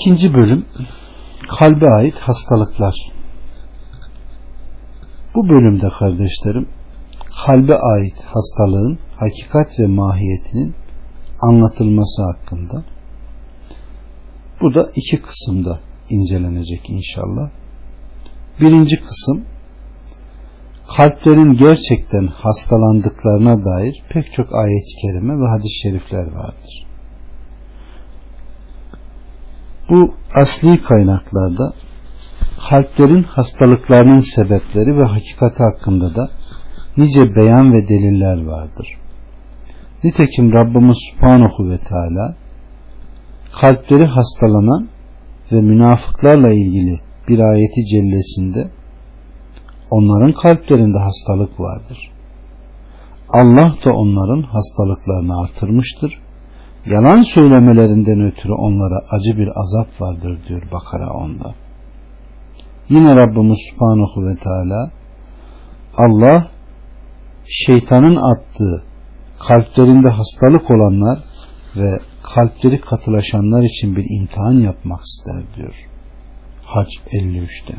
İkinci bölüm kalbe ait hastalıklar. Bu bölümde kardeşlerim kalbe ait hastalığın hakikat ve mahiyetinin anlatılması hakkında. Bu da iki kısımda incelenecek inşallah. Birinci kısım kalplerin gerçekten hastalandıklarına dair pek çok ayet-i kerime ve hadis-i şerifler vardır. Bu asli kaynaklarda kalplerin hastalıklarının sebepleri ve hakikati hakkında da nice beyan ve deliller vardır. Nitekim Rabbimiz Subhanahu ve Teala kalpleri hastalanan ve münafıklarla ilgili bir ayeti cellesinde onların kalplerinde hastalık vardır. Allah da onların hastalıklarını artırmıştır. Yalan söylemelerinden ötürü onlara acı bir azap vardır diyor Bakara onda. Yine Rabbimiz Subhanahu ve Teala Allah şeytanın attığı kalplerinde hastalık olanlar ve kalpleri katılaşanlar için bir imtihan yapmak ister diyor. Hac 53'te.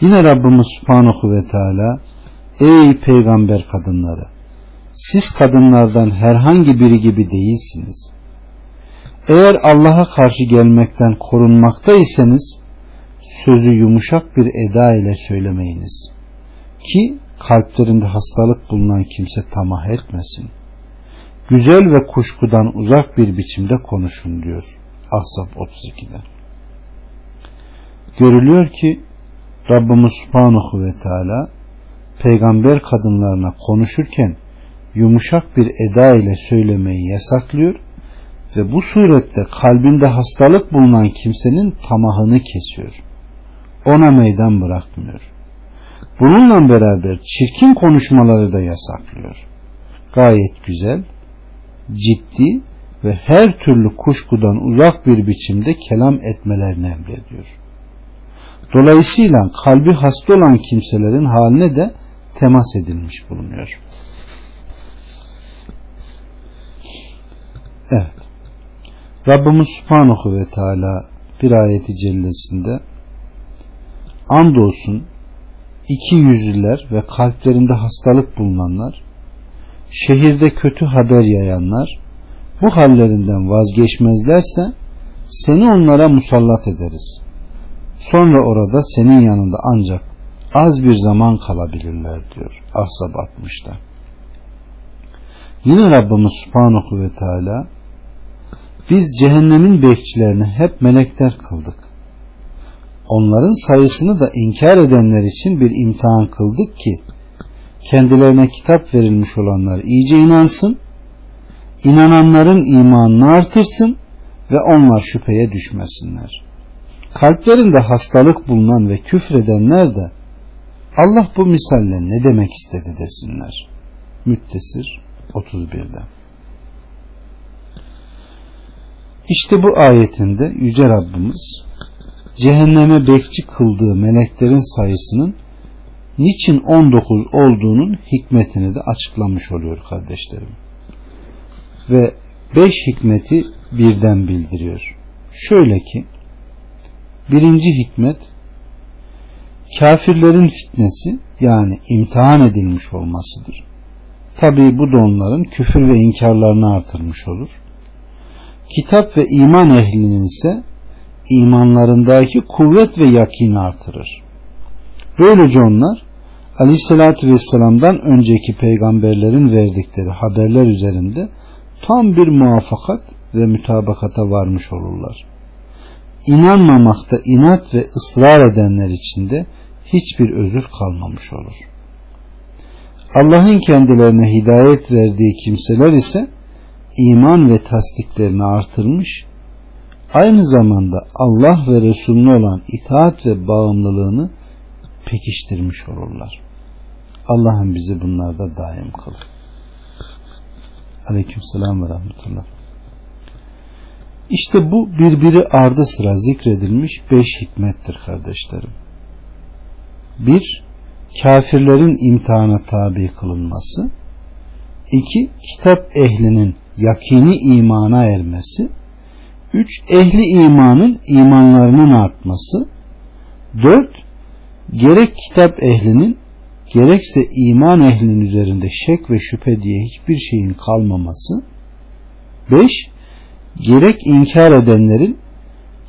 Yine Rabbimiz Subhanahu ve Teala Ey peygamber kadınları siz kadınlardan herhangi biri gibi değilsiniz. Eğer Allah'a karşı gelmekten korunmaktaysanız sözü yumuşak bir eda ile söylemeyiniz. Ki kalplerinde hastalık bulunan kimse tamah etmesin. Güzel ve kuşkudan uzak bir biçimde konuşun diyor. Ahzab 32'de. Görülüyor ki Rabbimiz Subhanahu ve Teala peygamber kadınlarına konuşurken yumuşak bir eda ile söylemeyi yasaklıyor ve bu surette kalbinde hastalık bulunan kimsenin tamahını kesiyor. Ona meydan bırakmıyor. Bununla beraber çirkin konuşmaları da yasaklıyor. Gayet güzel, ciddi ve her türlü kuşkudan uzak bir biçimde kelam etmelerini emrediyor. Dolayısıyla kalbi hasta olan kimselerin haline de temas edilmiş bulunuyor. Evet. Rabbimiz Subhanahu ve Teala bir ayeti cellesinde andolsun iki yüzlüler ve kalplerinde hastalık bulunanlar şehirde kötü haber yayanlar bu hallerinden vazgeçmezlerse seni onlara musallat ederiz. Sonra orada senin yanında ancak az bir zaman kalabilirler diyor Ahzab 60'da. Yine Rabbimiz Subhanahu ve Teala biz cehennemin bekçilerini hep melekler kıldık. Onların sayısını da inkar edenler için bir imtihan kıldık ki kendilerine kitap verilmiş olanlar iyice inansın, inananların imanını artırsın ve onlar şüpheye düşmesinler. Kalplerinde hastalık bulunan ve küfredenler de Allah bu misalle ne demek istedi desinler. Müttesir 31'de. İşte bu ayetinde Yüce Rabbimiz cehenneme bekçi kıldığı meleklerin sayısının niçin 19 olduğunun hikmetini de açıklamış oluyor kardeşlerim. Ve 5 hikmeti birden bildiriyor. Şöyle ki birinci hikmet kafirlerin fitnesi yani imtihan edilmiş olmasıdır. Tabi bu da onların küfür ve inkarlarını artırmış olur. Kitap ve iman ehlinin ise imanlarındaki kuvvet ve yakini artırır. Böylece onlar Aleyhisselatü Vesselam'dan önceki peygamberlerin verdikleri haberler üzerinde tam bir muvaffakat ve mütabakata varmış olurlar. İnanmamakta inat ve ısrar edenler için de hiçbir özür kalmamış olur. Allah'ın kendilerine hidayet verdiği kimseler ise iman ve tasdiklerini artırmış, aynı zamanda Allah ve Resulüne olan itaat ve bağımlılığını pekiştirmiş olurlar. Allah'ın bizi bunlarda daim kıl. Aleyküm selam ve rahmetullah. İşte bu birbiri ardı sıra zikredilmiş beş hikmettir kardeşlerim. Bir, kafirlerin imtihana tabi kılınması. iki Kitap ehlinin yakini imana ermesi. 3. Ehli imanın imanlarının artması. 4. Gerek kitap ehlinin gerekse iman ehlinin üzerinde şek ve şüphe diye hiçbir şeyin kalmaması. 5. Gerek inkar edenlerin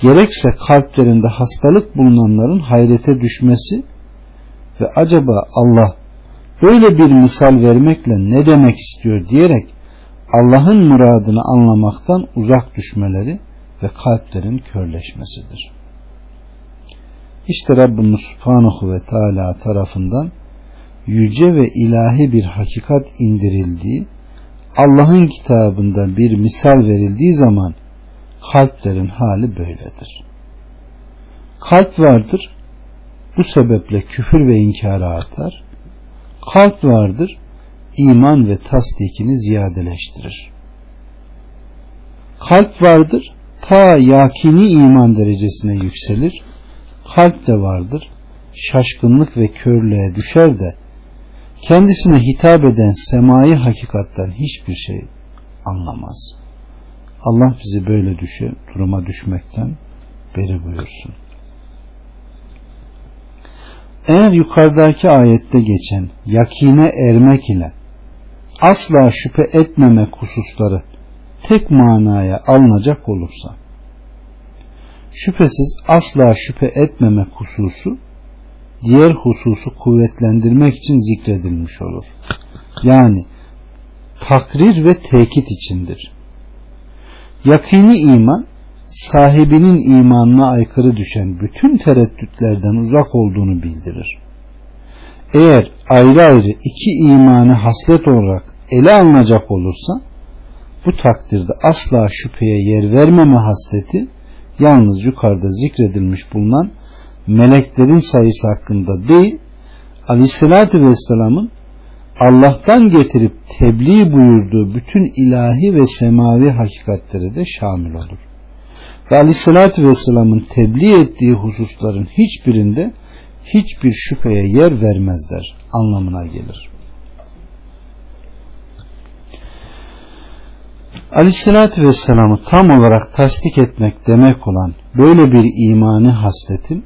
gerekse kalplerinde hastalık bulunanların hayrete düşmesi ve acaba Allah böyle bir misal vermekle ne demek istiyor diyerek Allah'ın muradını anlamaktan uzak düşmeleri ve kalplerin körleşmesidir. İşte Rabbimiz Subhanahu ve Teala tarafından yüce ve ilahi bir hakikat indirildiği, Allah'ın kitabında bir misal verildiği zaman kalplerin hali böyledir. Kalp vardır, bu sebeple küfür ve inkarı artar. Kalp vardır, iman ve tasdikini ziyadeleştirir. Kalp vardır, ta yakini iman derecesine yükselir. Kalp de vardır, şaşkınlık ve körlüğe düşer de kendisine hitap eden semai hakikatten hiçbir şey anlamaz. Allah bizi böyle düşe, duruma düşmekten beri buyursun. Eğer yukarıdaki ayette geçen yakine ermek ile asla şüphe etmemek hususları tek manaya alınacak olursa şüphesiz asla şüphe etmemek hususu diğer hususu kuvvetlendirmek için zikredilmiş olur. Yani takrir ve tekit içindir. Yakini iman sahibinin imanına aykırı düşen bütün tereddütlerden uzak olduğunu bildirir. Eğer ayrı ayrı iki imanı haslet olarak ele alınacak olursa bu takdirde asla şüpheye yer vermeme hasleti yalnız yukarıda zikredilmiş bulunan meleklerin sayısı hakkında değil Aleyhisselatü Vesselam'ın Allah'tan getirip tebliğ buyurduğu bütün ilahi ve semavi hakikatlere de şamil olur. Ve Aleyhisselatü Vesselam'ın tebliğ ettiği hususların hiçbirinde hiçbir şüpheye yer vermezler anlamına gelir. Aleyhisselatü Vesselam'ı tam olarak tasdik etmek demek olan böyle bir imani hasletin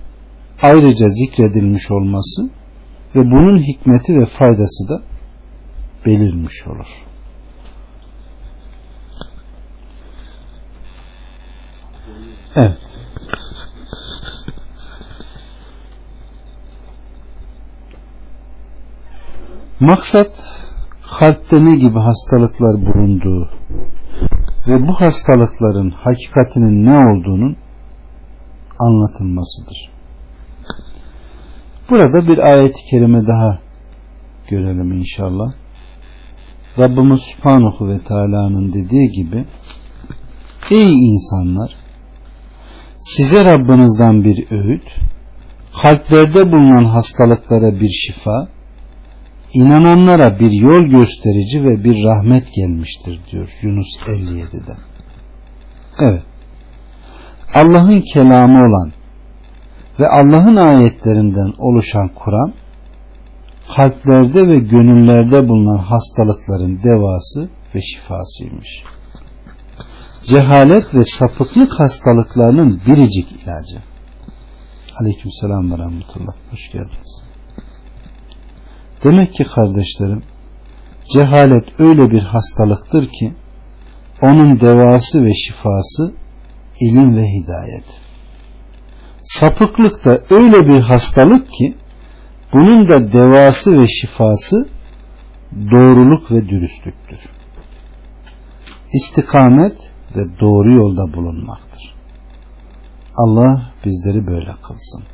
ayrıca zikredilmiş olması ve bunun hikmeti ve faydası da belirmiş olur. Evet. Maksat kalpte ne gibi hastalıklar bulunduğu ve bu hastalıkların hakikatinin ne olduğunun anlatılmasıdır. Burada bir ayet-i kerime daha görelim inşallah. Rabbimiz Subhanahu ve Teala'nın dediği gibi Ey insanlar size Rabbinizden bir öğüt kalplerde bulunan hastalıklara bir şifa inananlara bir yol gösterici ve bir rahmet gelmiştir diyor Yunus 57'de. Evet. Allah'ın kelamı olan ve Allah'ın ayetlerinden oluşan Kur'an kalplerde ve gönüllerde bulunan hastalıkların devası ve şifasıymış. Cehalet ve sapıklık hastalıklarının biricik ilacı. Aleyküm selam ve rahmetullah. Hoş geldiniz. Demek ki kardeşlerim cehalet öyle bir hastalıktır ki onun devası ve şifası ilim ve hidayet. Sapıklık da öyle bir hastalık ki bunun da devası ve şifası doğruluk ve dürüstlüktür. İstikamet ve doğru yolda bulunmaktır. Allah bizleri böyle kılsın.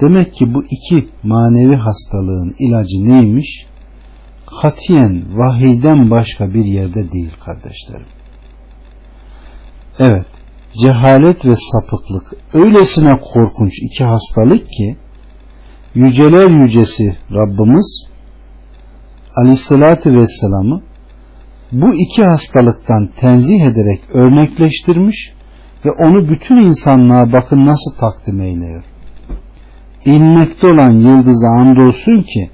Demek ki bu iki manevi hastalığın ilacı neymiş? Katiyen vahiyden başka bir yerde değil kardeşlerim. Evet, cehalet ve sapıklık öylesine korkunç iki hastalık ki yüceler yücesi Rabbimiz Aleyhisselatü Vesselam'ı bu iki hastalıktan tenzih ederek örnekleştirmiş ve onu bütün insanlığa bakın nasıl takdim eyliyor inmekte olan yıldıza andolsun ki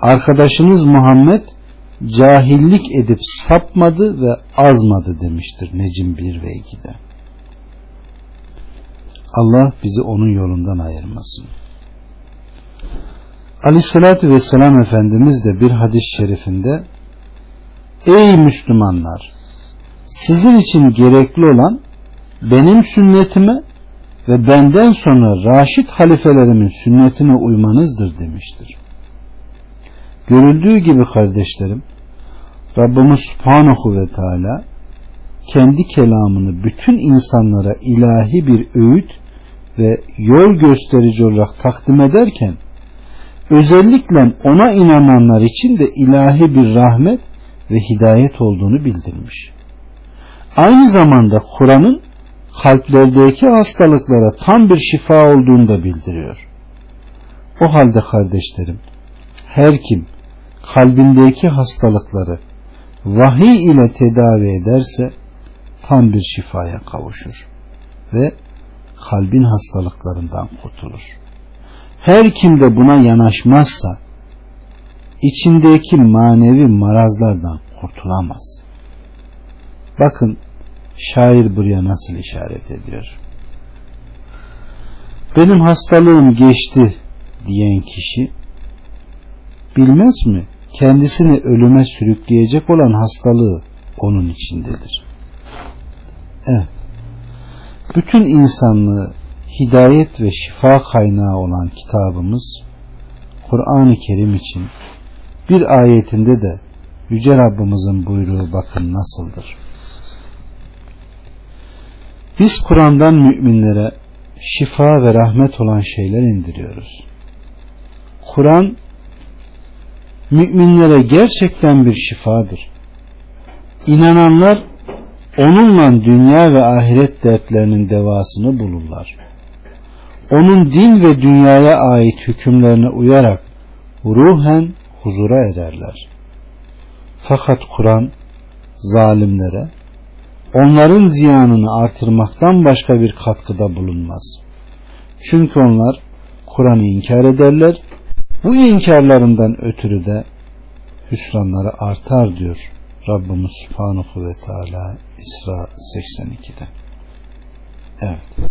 arkadaşınız Muhammed cahillik edip sapmadı ve azmadı demiştir Necim 1 ve 2'de. Allah bizi onun yolundan ayırmasın. Aleyhissalatü Vesselam Efendimiz de bir hadis-i şerifinde Ey Müslümanlar! Sizin için gerekli olan benim sünnetime ve benden sonra raşit halifelerimin sünnetine uymanızdır demiştir. Görüldüğü gibi kardeşlerim Rabbimiz Subhanahu ve Teala kendi kelamını bütün insanlara ilahi bir öğüt ve yol gösterici olarak takdim ederken özellikle ona inananlar için de ilahi bir rahmet ve hidayet olduğunu bildirmiş. Aynı zamanda Kur'an'ın kalplerdeki hastalıklara tam bir şifa olduğunu da bildiriyor. O halde kardeşlerim, her kim kalbindeki hastalıkları vahiy ile tedavi ederse tam bir şifaya kavuşur ve kalbin hastalıklarından kurtulur. Her kim de buna yanaşmazsa içindeki manevi marazlardan kurtulamaz. Bakın şair buraya nasıl işaret ediyor. Benim hastalığım geçti diyen kişi bilmez mi? Kendisini ölüme sürükleyecek olan hastalığı onun içindedir. Evet. Bütün insanlığı hidayet ve şifa kaynağı olan kitabımız Kur'an-ı Kerim için bir ayetinde de Yüce Rabbimizin buyruğu bakın nasıldır. Biz Kur'an'dan müminlere şifa ve rahmet olan şeyler indiriyoruz. Kur'an müminlere gerçekten bir şifadır. İnananlar onunla dünya ve ahiret dertlerinin devasını bulurlar. Onun din ve dünyaya ait hükümlerine uyarak ruhen huzura ederler. Fakat Kur'an zalimlere onların ziyanını artırmaktan başka bir katkıda bulunmaz. Çünkü onlar Kur'an'ı inkar ederler. Bu inkarlarından ötürü de hüsranları artar diyor Rabbimiz Subhanahu ve Teala İsra 82'de. Evet.